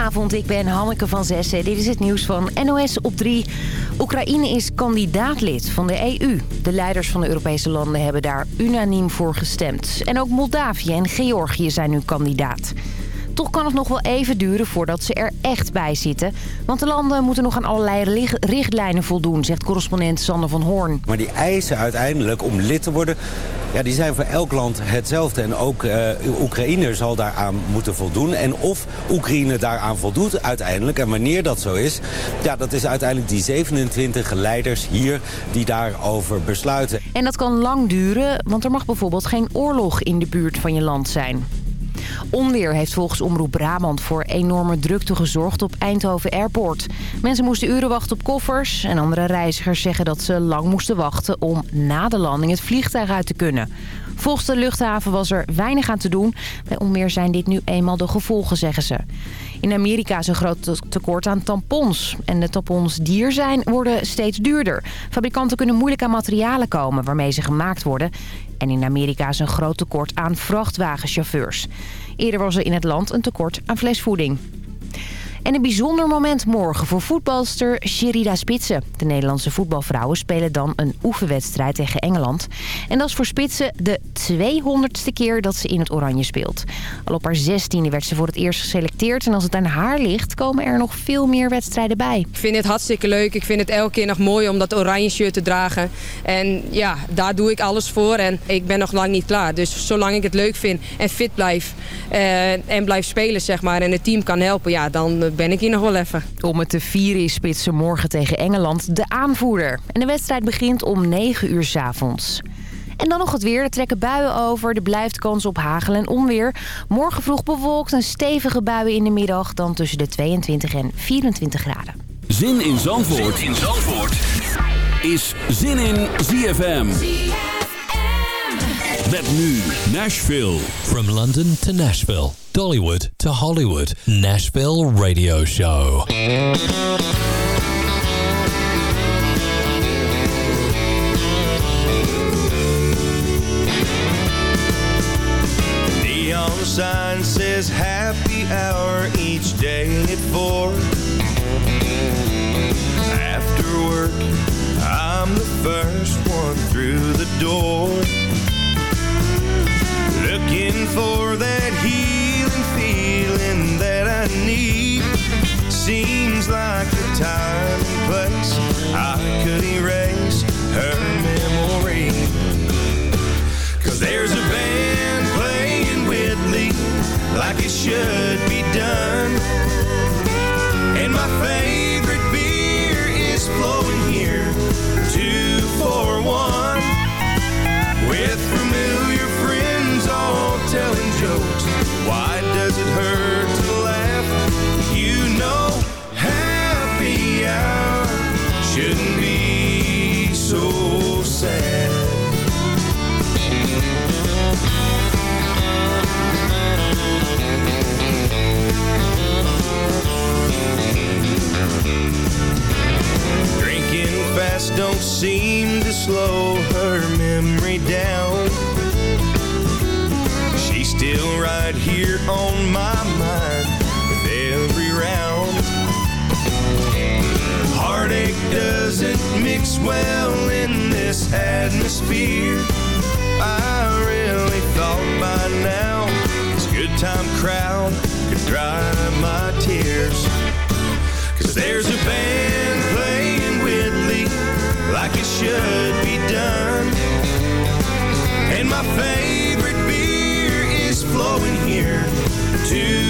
Goedenavond, ik ben Hanneke van Zessen. Dit is het nieuws van NOS op 3. Oekraïne is kandidaatlid van de EU. De leiders van de Europese landen hebben daar unaniem voor gestemd. En ook Moldavië en Georgië zijn nu kandidaat. Toch kan het nog wel even duren voordat ze er echt bij zitten. Want de landen moeten nog aan allerlei richtlijnen voldoen, zegt correspondent Sander van Hoorn. Maar die eisen uiteindelijk om lid te worden, ja, die zijn voor elk land hetzelfde. En ook uh, Oekraïne zal daaraan moeten voldoen. En of Oekraïne daaraan voldoet uiteindelijk, en wanneer dat zo is... ja, dat is uiteindelijk die 27 leiders hier die daarover besluiten. En dat kan lang duren, want er mag bijvoorbeeld geen oorlog in de buurt van je land zijn. Onweer heeft volgens Omroep Brabant voor enorme drukte gezorgd op Eindhoven Airport. Mensen moesten uren wachten op koffers en andere reizigers zeggen dat ze lang moesten wachten om na de landing het vliegtuig uit te kunnen. Volgens de luchthaven was er weinig aan te doen. Bij onweer zijn dit nu eenmaal de gevolgen, zeggen ze. In Amerika is een groot tekort aan tampons. En de tampons die er zijn, worden steeds duurder. Fabrikanten kunnen moeilijk aan materialen komen waarmee ze gemaakt worden. En in Amerika is een groot tekort aan vrachtwagenchauffeurs. Eerder was er in het land een tekort aan flesvoeding. En een bijzonder moment morgen voor voetbalster Sherida Spitsen. De Nederlandse voetbalvrouwen spelen dan een oefenwedstrijd tegen Engeland. En dat is voor Spitsen de 200ste keer dat ze in het oranje speelt. Al op haar 16e werd ze voor het eerst geselecteerd. En als het aan haar ligt, komen er nog veel meer wedstrijden bij. Ik vind het hartstikke leuk. Ik vind het elke keer nog mooi om dat oranje shirt te dragen. En ja, daar doe ik alles voor. En ik ben nog lang niet klaar. Dus zolang ik het leuk vind en fit blijf eh, en blijf spelen, zeg maar, en het team kan helpen, ja, dan ben ik hier nog wel even. Om het te vieren is Spitsen morgen tegen Engeland de aanvoerder. En de wedstrijd begint om 9 uur s avonds. En dan nog het weer. Er trekken buien over. Er blijft kans op hagel en onweer. Morgen vroeg bewolkt en stevige buien in de middag. Dan tussen de 22 en 24 graden. Zin in Zandvoort, zin in Zandvoort. is Zin in ZFM. Met nu Nashville. From London to Nashville. Dollywood to Hollywood. Nashville Radio Show. Neon sign says happy hour each day at four. After work, I'm the first one through the door. Looking for that I need. Seems like the time and place I could erase her memory. Cause there's a band playing Whitley like it should be done. And my favorite beer is flowing here, two for don't seem to slow her memory down. She's still right here on my mind with every round. Heartache doesn't mix well in this atmosphere. I really thought by now this good time crowd could dry my tears. Cause there's a band should be done. And my favorite beer is flowing here, two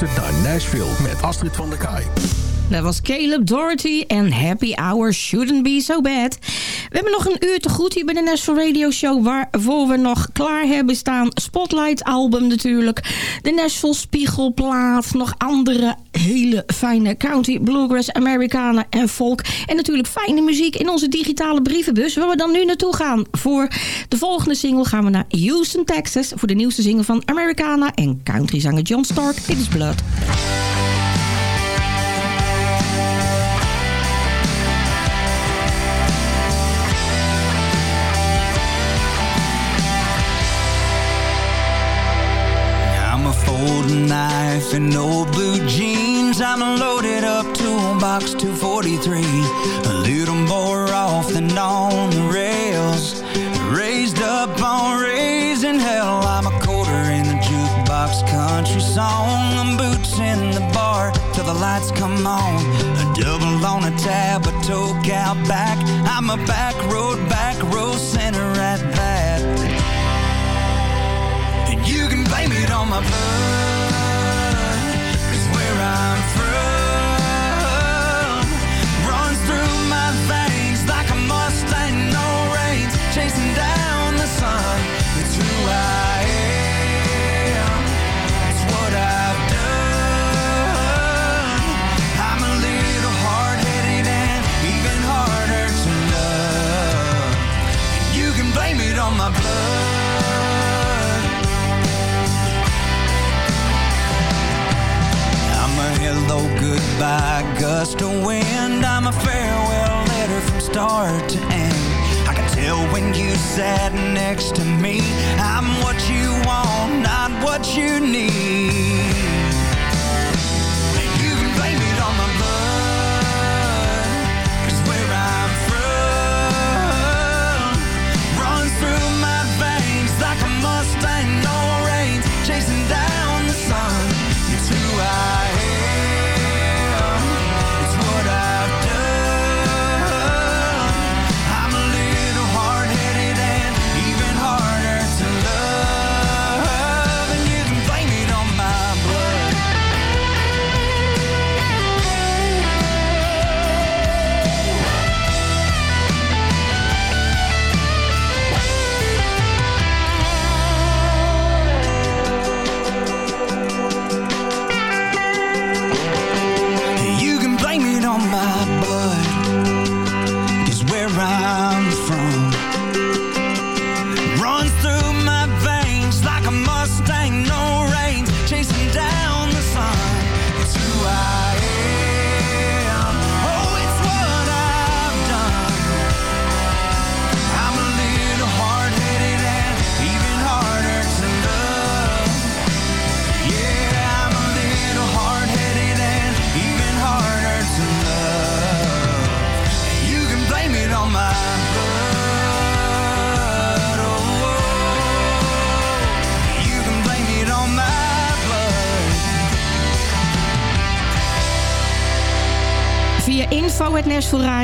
Naar Nashville met Astrid van der Kaai. Dat was Caleb Doherty en Happy Hour Shouldn't Be So Bad. We hebben nog een uur te goed hier bij de Nashville Radio Show... waarvoor we nog klaar hebben staan. Spotlight album natuurlijk. De Nashville Spiegelplaat. Nog andere hele fijne country, bluegrass, Americana en folk. En natuurlijk fijne muziek in onze digitale brievenbus... waar we dan nu naartoe gaan. Voor de volgende single gaan we naar Houston, Texas... voor de nieuwste single van Americana en countryzanger John Stark. Dit is Blood. knife and old blue jeans. I'm loaded up toolbox 243. A little more off than on the rails. Raised up on raising hell. I'm a quarter in the jukebox country song. I'm boots in the bar till the lights come on. A double on a tab, a toke out back. I'm a back road, back row center at that. And you can blame it on my blood. Hello goodbye gust of wind. I'm a farewell letter from start to end. I can tell when you sat next to me. I'm what you want, not what you need.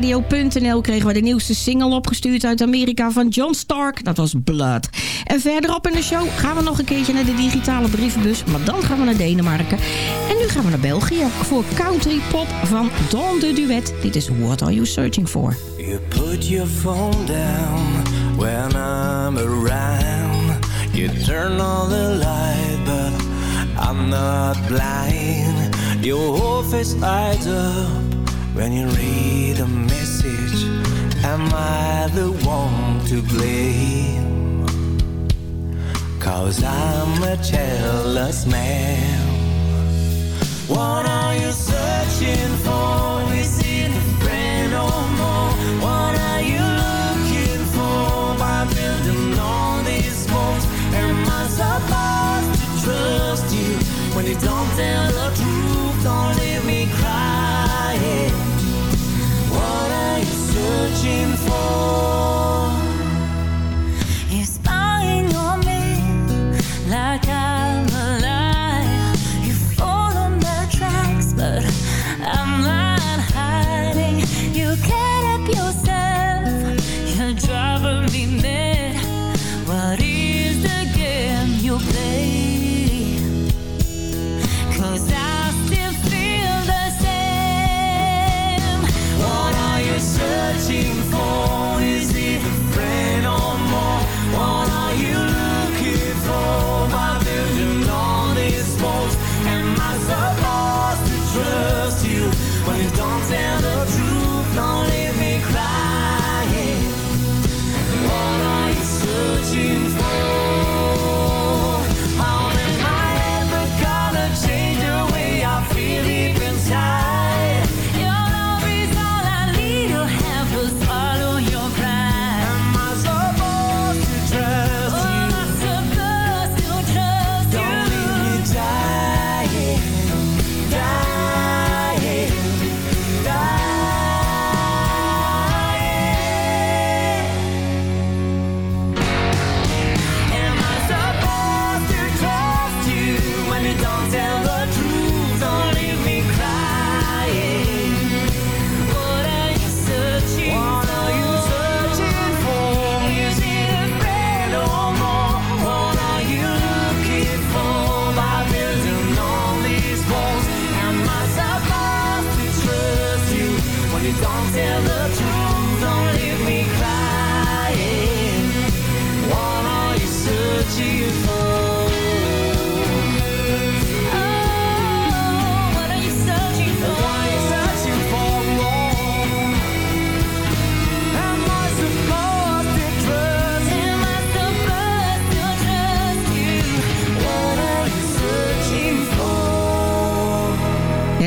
info.nashvilleradio.nl kregen we de nieuwste single opgestuurd uit Amerika van John Stark. Dat was Blood. En verderop in de show gaan we nog een keertje naar de digitale brievenbus. Maar dan gaan we naar Denemarken. En nu gaan we naar België voor country pop van Don de Duet. Dit is What Are You Searching For? You put your phone down when I'm around. You turn on the light, but I'm not blind. Your when you read a message. Am I the one to blame? Cause I'm a jealous man. What are you searching for? Is it a friend or more? What are you looking for by building all these walls? Am I supposed to trust you when you don't tell the truth? Don't leave me crying.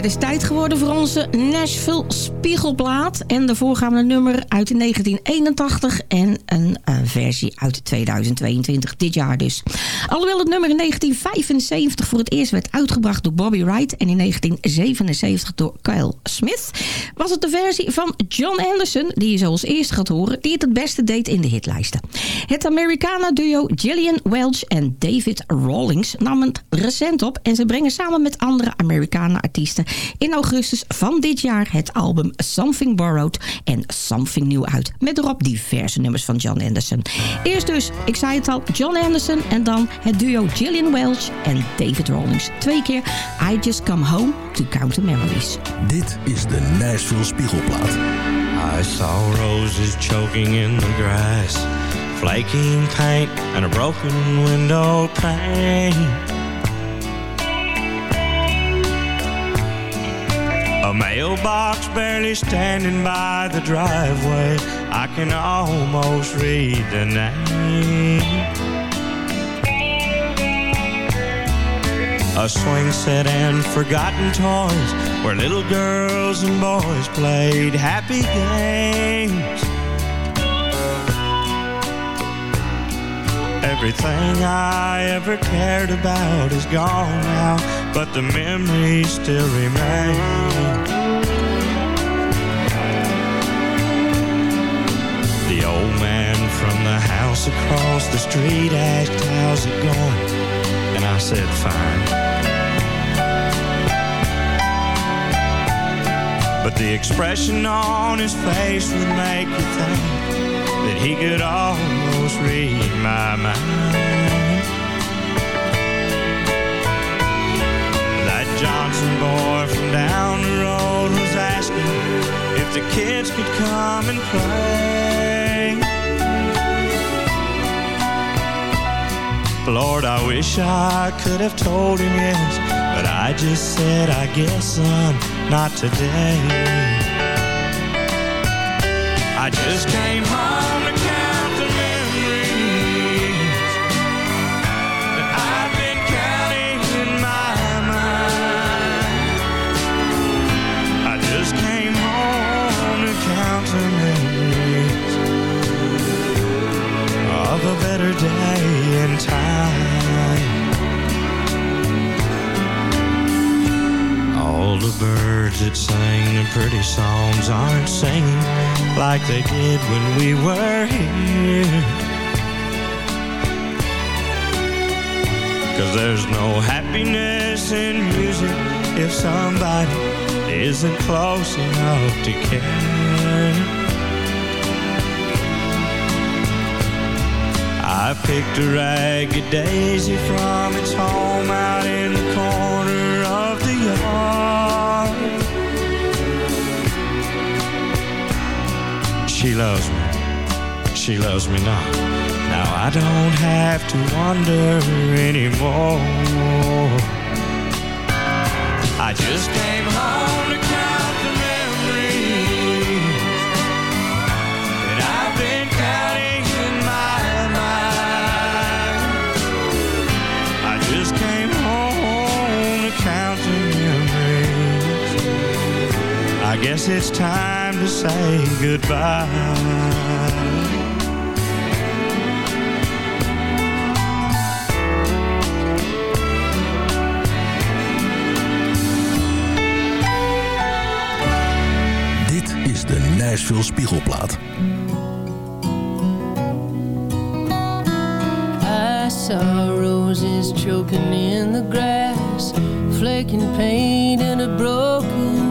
Is tijd geworden voor onze Nashville Spiegelplaat. En daarvoor gaan we een nummer uit 1981 en een, eh, versie uit 2022, dit jaar dus. Alhoewel het nummer in 1975 voor het eerst werd uitgebracht door Bobby Wright... en in 1977 door Kyle Smith... was het de versie van John Anderson, die je zoals eerst gaat horen... die het het beste deed in de hitlijsten. Het Americana-duo Gillian Welch en David Rawlings nam het recent op... en ze brengen samen met andere Americana-artiesten in augustus van dit jaar het album Something Borrowed en Something New uit. Met erop diverse nummers van John Anderson. Eerst dus, ik zei het al, John Anderson en dan het duo Gillian Welch en David Rawlings. Twee keer I Just Come Home to Count the Memories. Dit is de Nashville Spiegelplaat. I saw roses choking in the grass, flaking paint and a broken window pane. A mailbox barely standing by the driveway. I can almost read the name. A swing set and forgotten toys where little girls and boys played happy games. Everything I ever cared about is gone now, but the memories still remain. The street asked, How's it going? And I said, Fine. But the expression on his face would make you think that he could almost read my mind. That Johnson boy from down the road was asking if the kids could come and play. Lord, I wish I could have told him yes, but I just said, I guess, son, not today. I just came home and time. All the birds that sang the pretty songs aren't singing like they did when we were here. Cause there's no happiness in music if somebody isn't close enough to care. Picked a ragged daisy from its home out in the corner of the yard. She loves me, she loves me not. Now I don't have to wonder anymore. I just came home guess it's time to say goodbye. Dit is de Nashville Spiegelplaat. I saw roses choking in the grass, flaking paint and a broken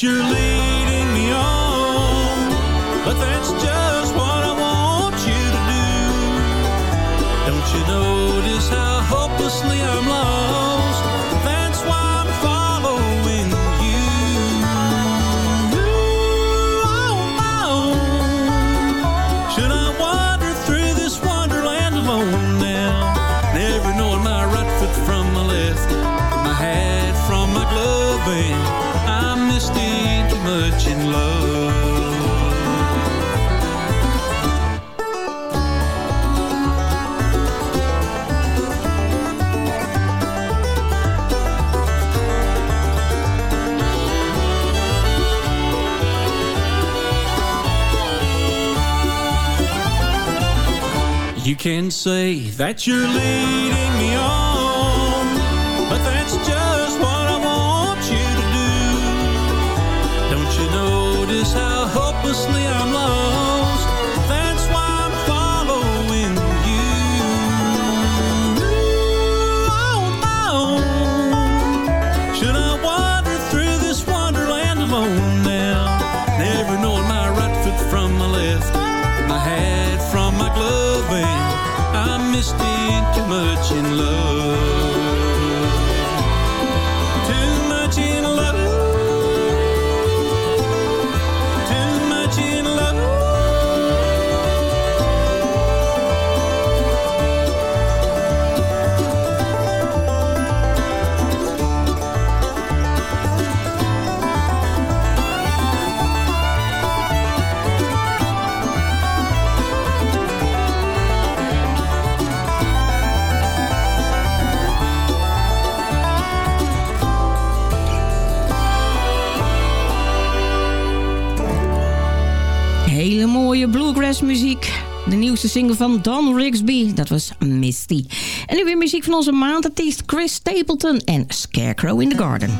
Surely can say that you're leaving. mooie bluegrass muziek. De nieuwste single van Don Rigsby, dat was Misty. En nu weer muziek van onze maandartiest Chris Stapleton en Scarecrow in the Garden.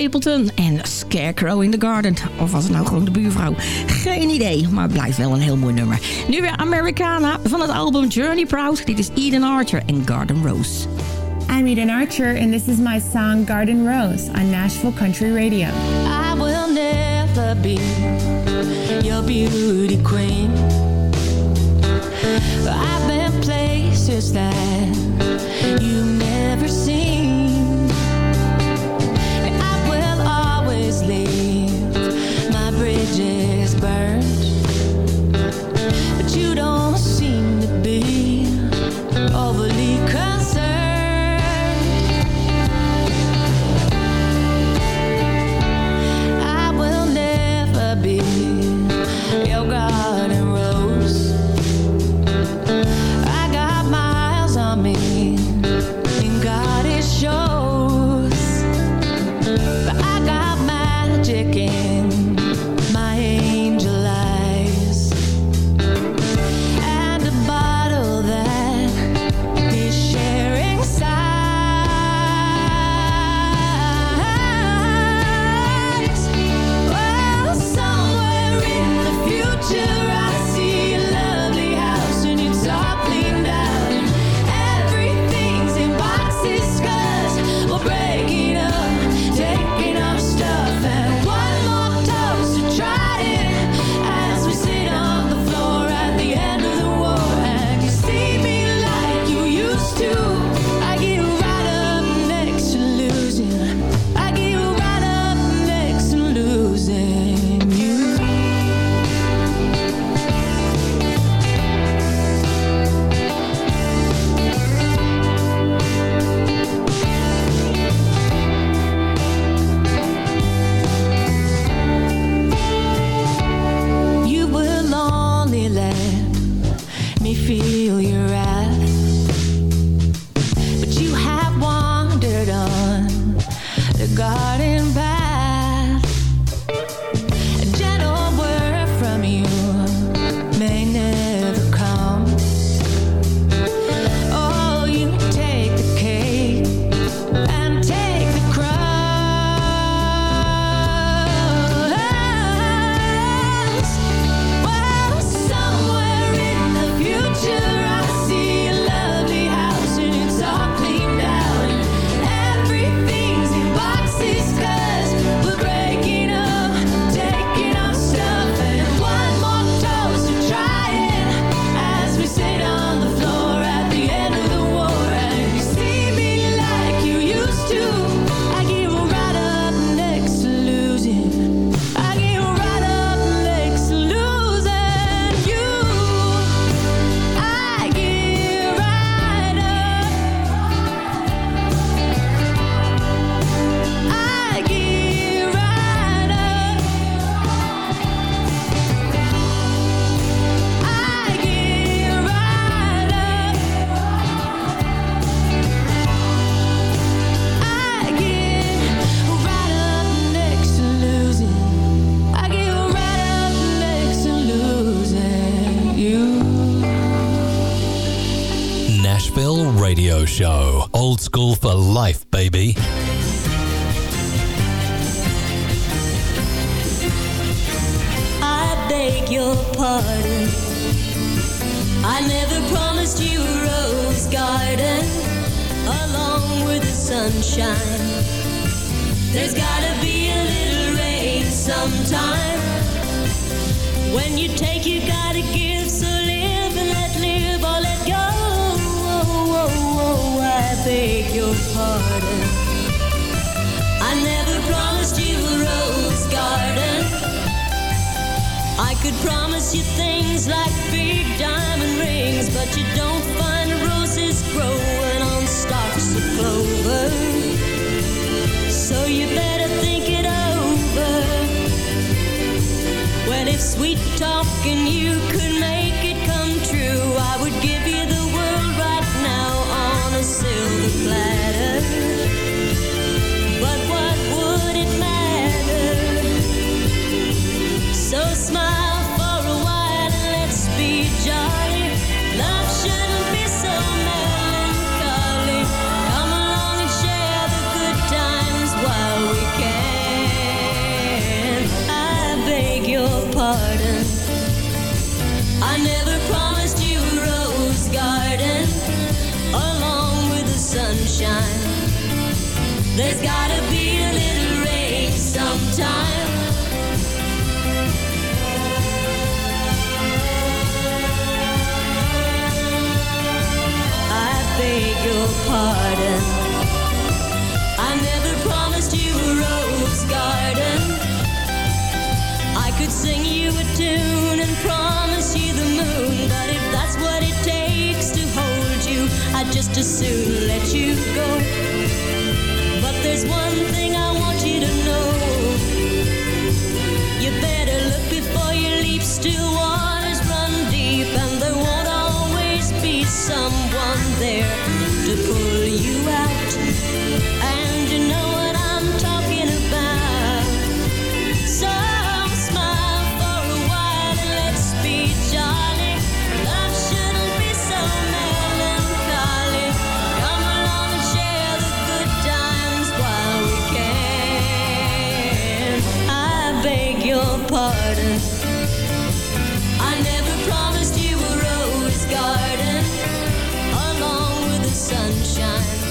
Stapleton en Scarecrow in the Garden. Of was het nou gewoon de buurvrouw? Geen idee, maar het blijft wel een heel mooi nummer. Nu weer Americana van het album Journey Proud. Dit is Eden Archer en Garden Rose. I'm Eden Archer and this is my song Garden Rose on Nashville Country Radio. I will never be your beauty queen. I've been places that you sometime. When you take, you gotta give. So live and let live or let go. Oh, oh, oh, I beg your pardon. I never promised you a rose garden. I could promise you things like big diamond rings, but you don't find roses growing on stalks of clover. So you better Sweet talking you could make it come true, I would give and promise you the moon, but if that's what it takes to hold you, I'd just as soon let you go. But there's one thing I want you to know. You better look before you leap. Still waters run deep, and there won't always be someone there to pull you out. And you know what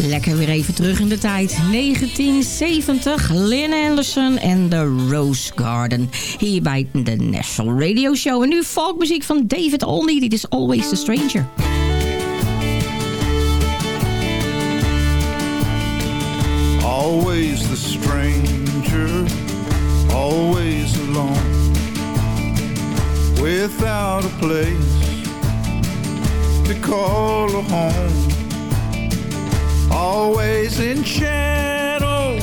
Lekker weer even terug in de tijd. 1970, Lynn Anderson en The Rose Garden. Hier bij de National Radio Show. En nu folkmuziek van David Olney. Dit is Always the Stranger. Always the stranger, always alone, without a place to call a home. Always in shadow,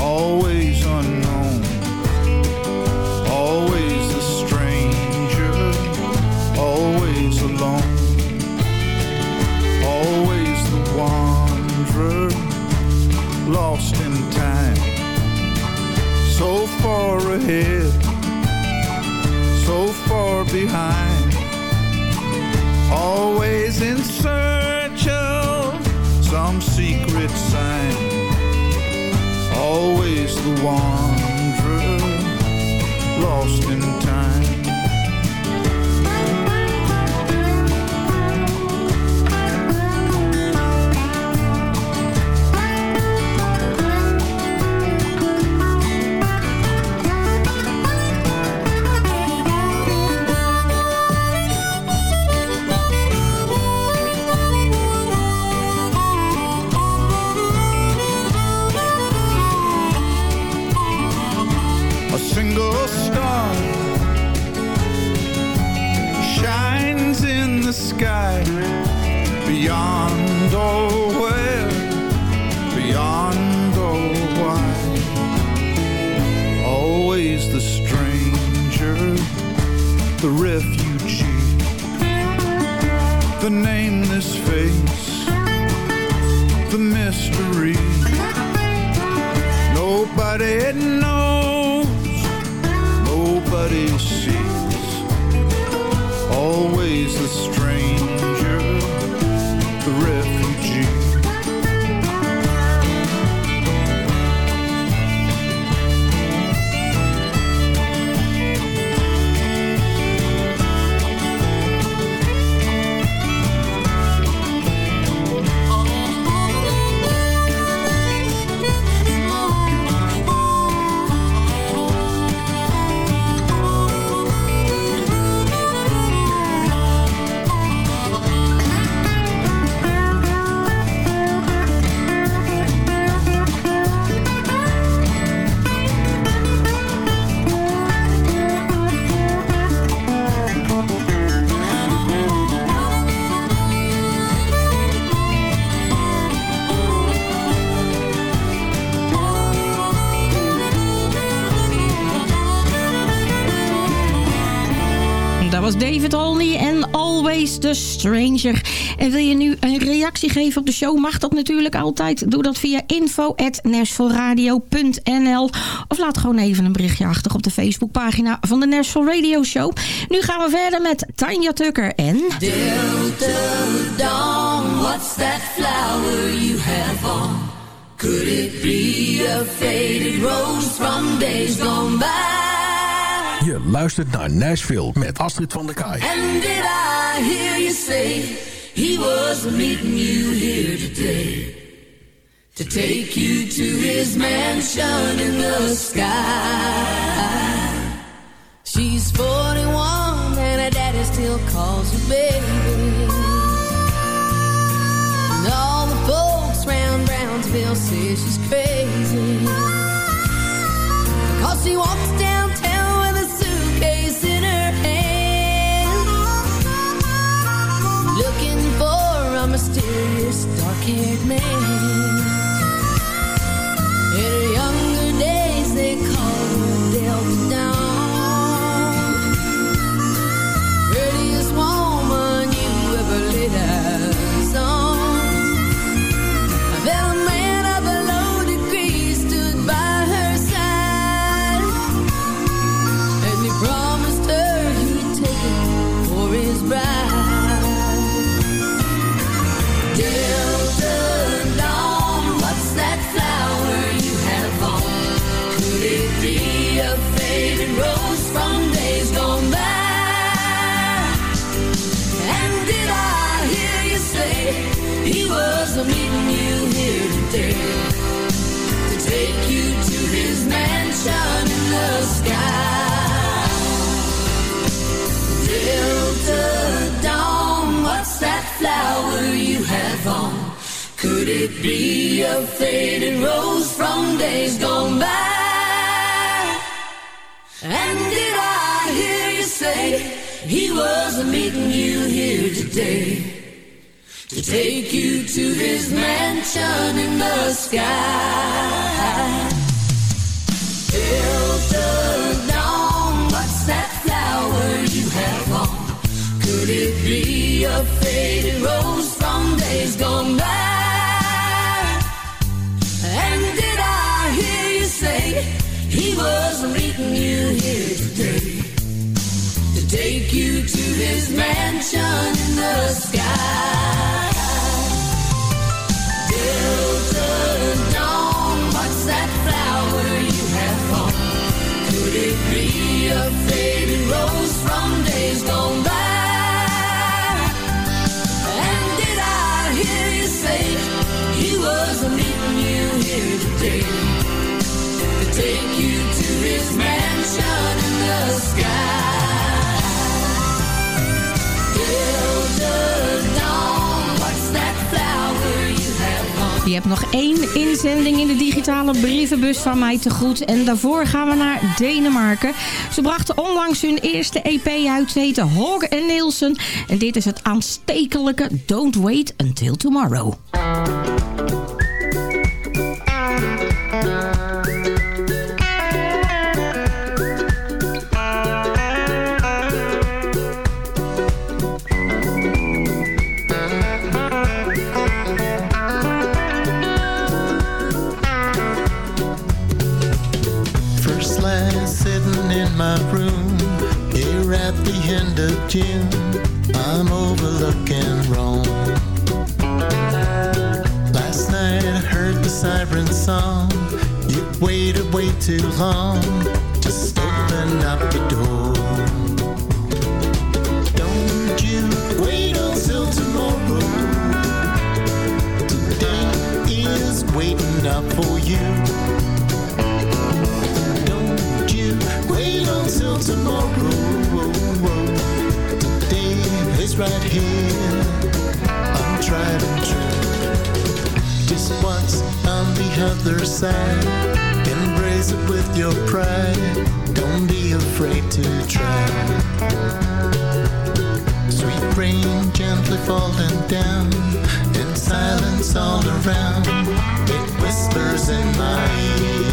always unknown, always the stranger, always alone, always the wanderer lost in time. So far ahead, so far behind. Always in search secret sign. Always the wanderer lost in time. En wil je nu een reactie geven op de show? Mag dat natuurlijk altijd. Doe dat via info.nashvilleradio.nl Of laat gewoon even een berichtje achter op de Facebookpagina van de Nashville Radio Show. Nu gaan we verder met Tanja Tucker en... Delta Dawn, what's that flower you have on? Could it be a faded rose from days gone by? Je luistert naar Nashville met Astrid van der Kaai. And did I hear you say he was meeting you here today? To take you to his mansion in the sky. She's 41 and her daddy still calls her baby. And all the folks round Brownsville say she's crazy. Cause she walks downtown mysterious dark-haired be a faded rose from days gone by? And did I hear you say he was meeting you here today to take you to his mansion in the sky? Delta Dawn, what's that flower you have on? Could it be a faded rose from days gone by? He was meeting you here today to take you to his mansion in the sky? Delta Dawn, what's that flower you have on? Could it be a faded rose from days gone by? And did I hear you say he was meeting you here today Je hebt nog één inzending in de digitale brievenbus van mij te goed. En daarvoor gaan we naar Denemarken. Ze brachten onlangs hun eerste EP uit. Ze heten Hog en Nielsen. En dit is het aanstekelijke Don't Wait Until Tomorrow. End. I'm overlooking Rome. Last night I heard the siren song. You waited way too long. Just open up the door. Don't you wait until tomorrow. Today is waiting up for you. Don't you wait until tomorrow. Right here. I'm tried and true. Just what's on the other side. Embrace it with your pride. Don't be afraid to try. Sweet rain gently falling down. In silence all around. It whispers in my ear.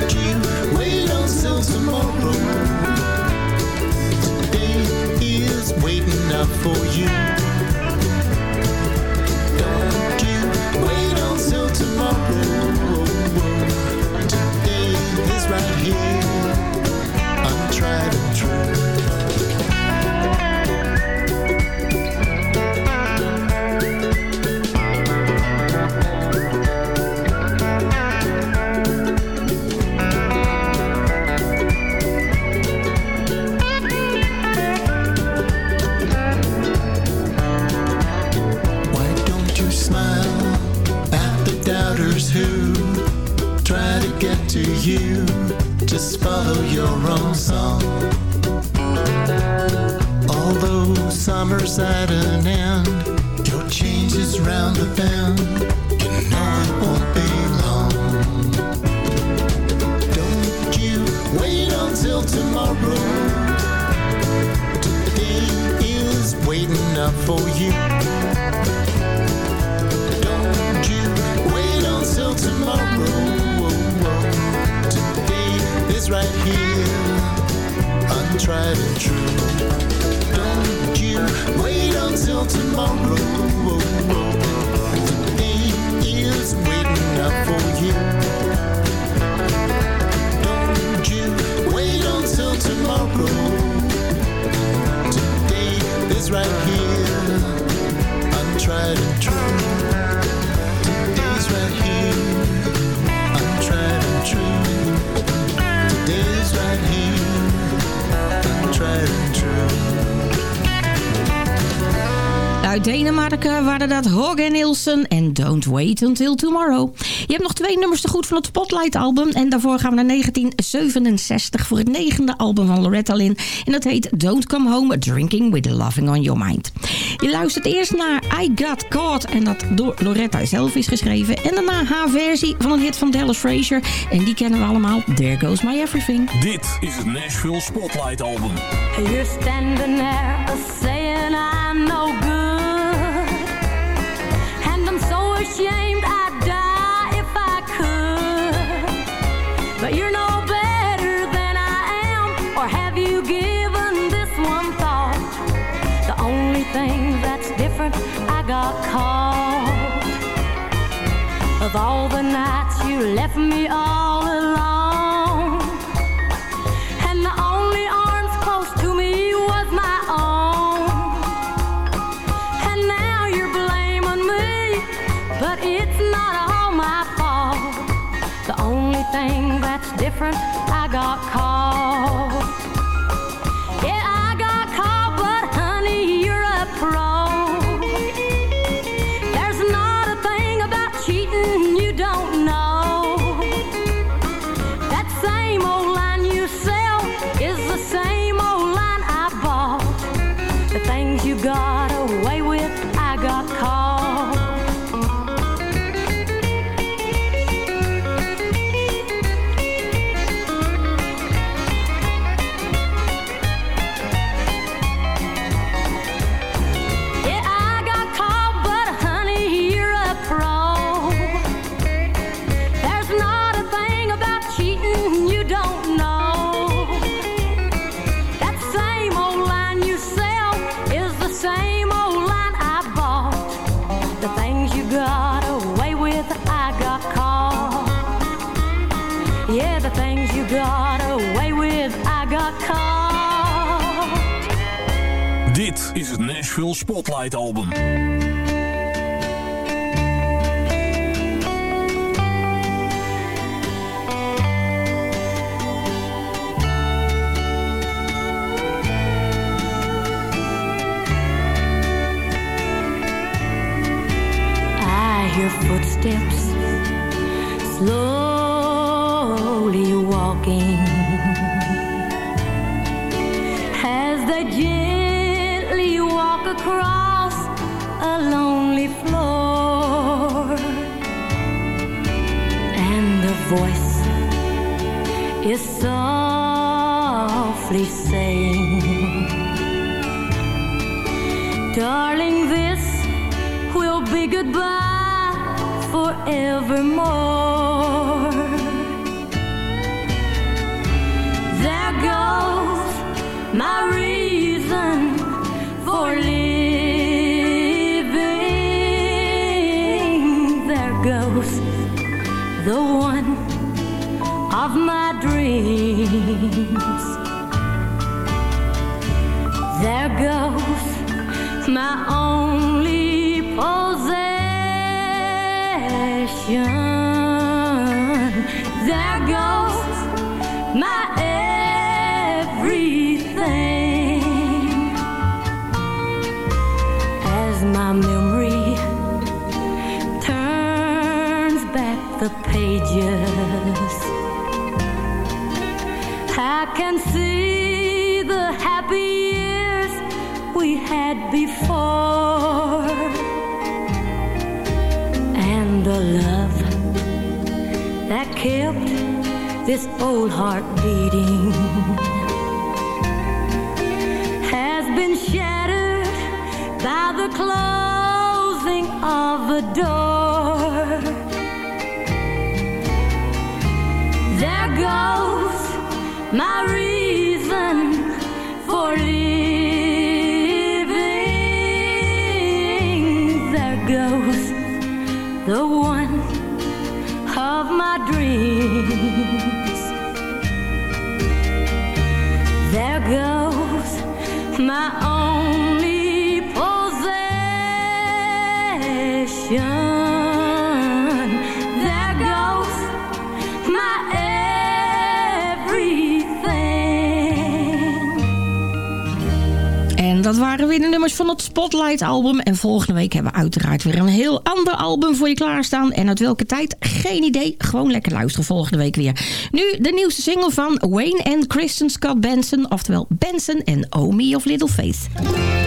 Don't you wait until tomorrow. For you. Don't you wait until tomorrow. Today is right here. I'm tried and true. You? Just follow your own song. Although summer's at an end, your change is round the bend. You know it won't be long. Don't you wait until tomorrow. Today is waiting up for you. Untried and true. Don't you wait until tomorrow. Today is waiting up for you. Don't you wait until tomorrow. Today is right here, untried and true. Uit Denemarken waren dat Hogge Nielsen en Don't Wait Until Tomorrow. Je hebt nog twee nummers te goed van het Spotlight album. En daarvoor gaan we naar 1967 voor het negende album van Loretta Lynn. En dat heet Don't Come Home Drinking With Loving On Your Mind. Je luistert eerst naar I Got Caught. En dat door Loretta zelf is geschreven. En daarna haar versie van een hit van Dallas Frazier. En die kennen we allemaal. There Goes My Everything. Dit is het Nashville Spotlight Album. You're standing there a saying I'm no Of all the nights you left me all alone. Nashville Spotlight Album. I hear footsteps slowly walking as walk across a lonely floor, and the voice is softly saying, Darling, this will be goodbye forevermore. There goes my reason There goes my only possession. There goes my everything. As my memory turns back the pages. I can see the happy years we had before and the love that kept this old heart beating has been shattered by the closing of the door. There goes my reason for living. There goes the one of my dreams. There goes my own. dat waren weer de nummers van het Spotlight album. En volgende week hebben we uiteraard weer een heel ander album voor je klaarstaan. En uit welke tijd? Geen idee. Gewoon lekker luisteren volgende week weer. Nu de nieuwste single van Wayne en Kristen Scott Benson. Oftewel Benson en Omi of Little Faith.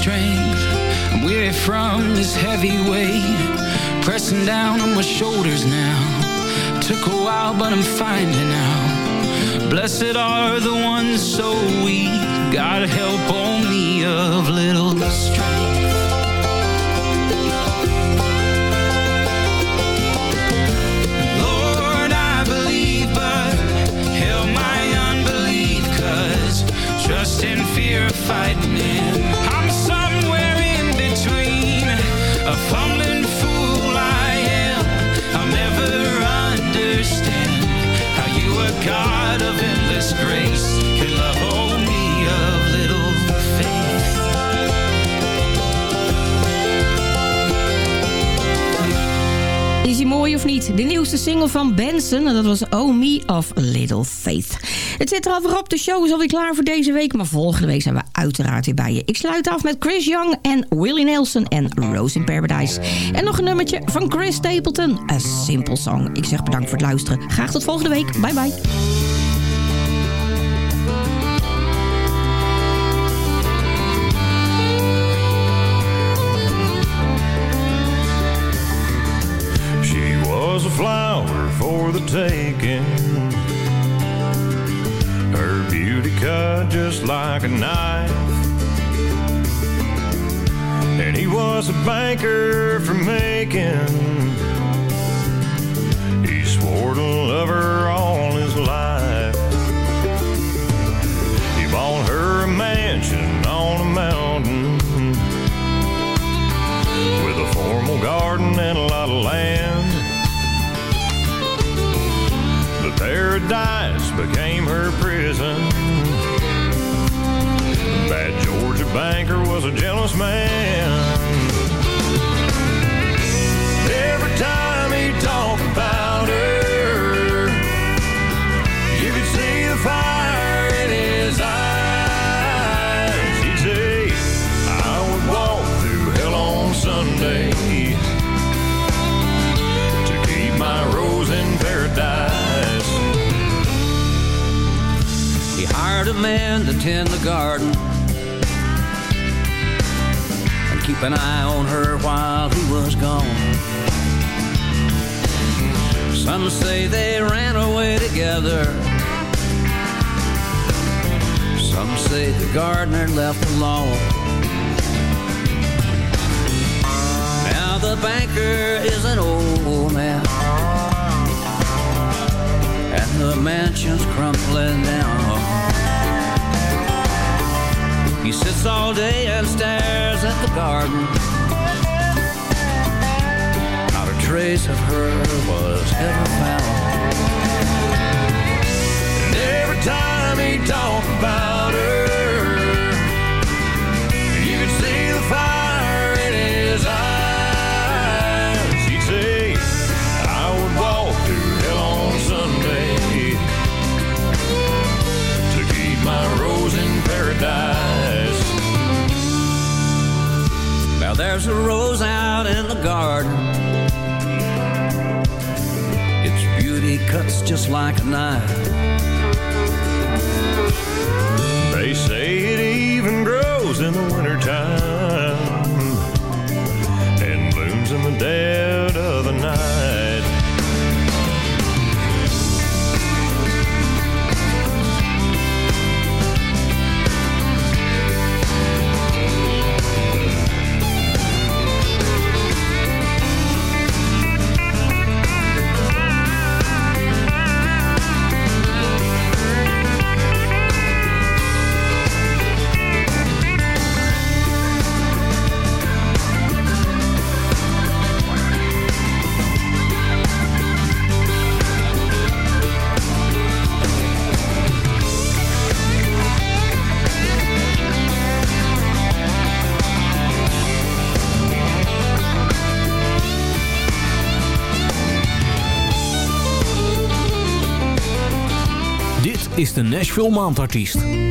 strength. I'm weary from this heavy weight, pressing down on my shoulders now. Took a while, but I'm finding out. Blessed are the ones so weak. God help on me of little strength. Fear, fight God mooi of niet? De nieuwste single van Benson, en dat was Oh Me of Little Faith. Het zit er alweer op, de show is alweer klaar voor deze week... maar volgende week zijn we uiteraard weer bij je. Ik sluit af met Chris Young en Willie Nelson en Rose in Paradise. En nog een nummertje van Chris Stapleton, A Simple Song. Ik zeg bedankt voor het luisteren. Graag tot volgende week. Bye bye. The taking. Her beauty cut just like a knife. And he was a banker for making. He swore to love her all his life. He bought her a mansion on a mountain with a formal garden and a lot of land. Paradise became her prison. Bad Georgia banker was a jealous man. Man to tend the garden and keep an eye on her while he was gone. Some say they ran away together. Some say the gardener left alone. Now the banker is an old man and the mansion's crumbling down. He sits all day and stares at the garden. Not a trace of her was ever found. And every time he talked about her, you could see the fire in his eyes. There's a rose out in the garden. Its beauty cuts just like a knife. They say it even grows in the wintertime and blooms in the dead of the night. De Nashville Maandartiest.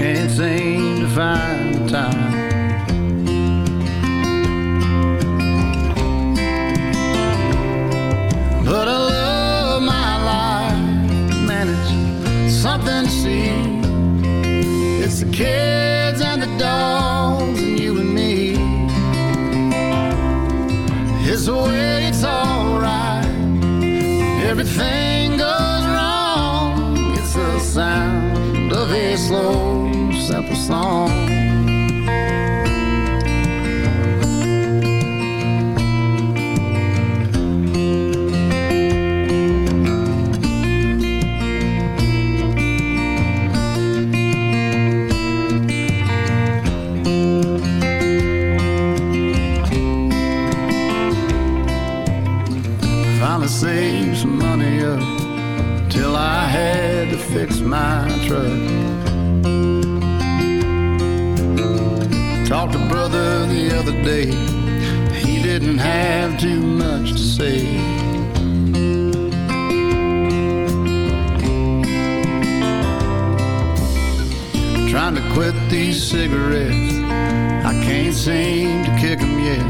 Can't seem to find the time. But I love my life, man, it's something to see. It's the kids and the dogs and you and me. It's the way it's alright. Everything goes wrong. It's the sound of a slow, other day, he didn't have too much to say. Trying to quit these cigarettes, I can't seem to kick 'em yet.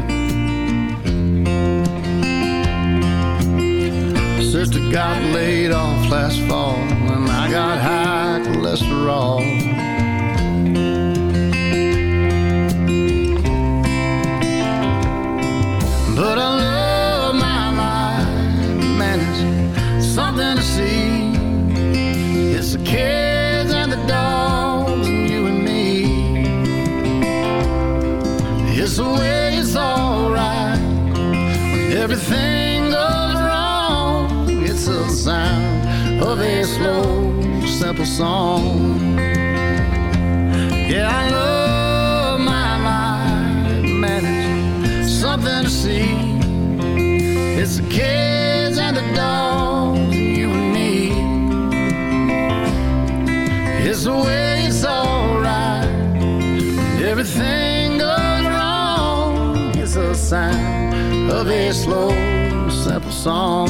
Sister got laid off last fall, and I got high cholesterol. To see. It's the kids and the dogs and you and me. It's the way it's alright when everything goes wrong. It's the sound of a slow, simple song. Yeah, I love my life, man, it's something to see. It's the kids and the dogs It's the way it's alright. Everything goes wrong. It's the sound of a slow, simple song.